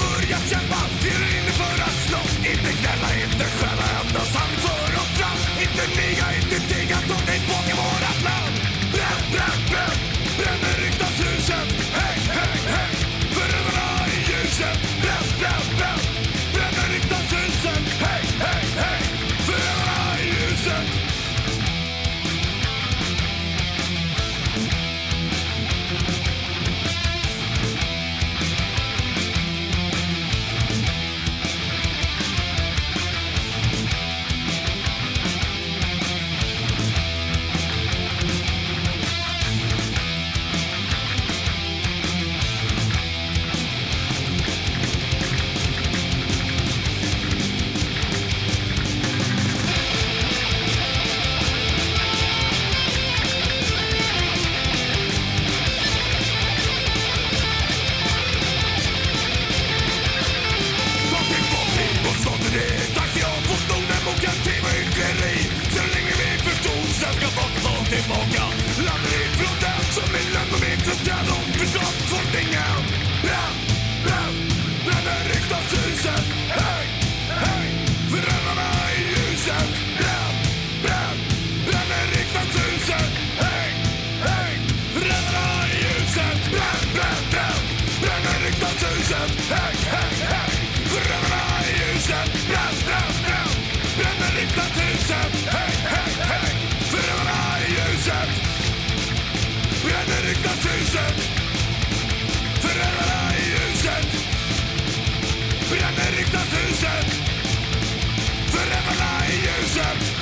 villiga att kämpa. Vi är inne för att slåss Inte gnälla, inte stjäla Endast hand för oss fram. Inte niga, inte tigga, Ta dig tillbaka vårat land. Bränn, bränn, bränn. Bränner riksdagshuset Hej, hej, hej. Förövarna i ljuset. Bränn, bränn, bränn. Bränner riksdagshuset tillbaka Landet ifrån den som min land och min förstånd Förstått forskningen ljuset Förövare i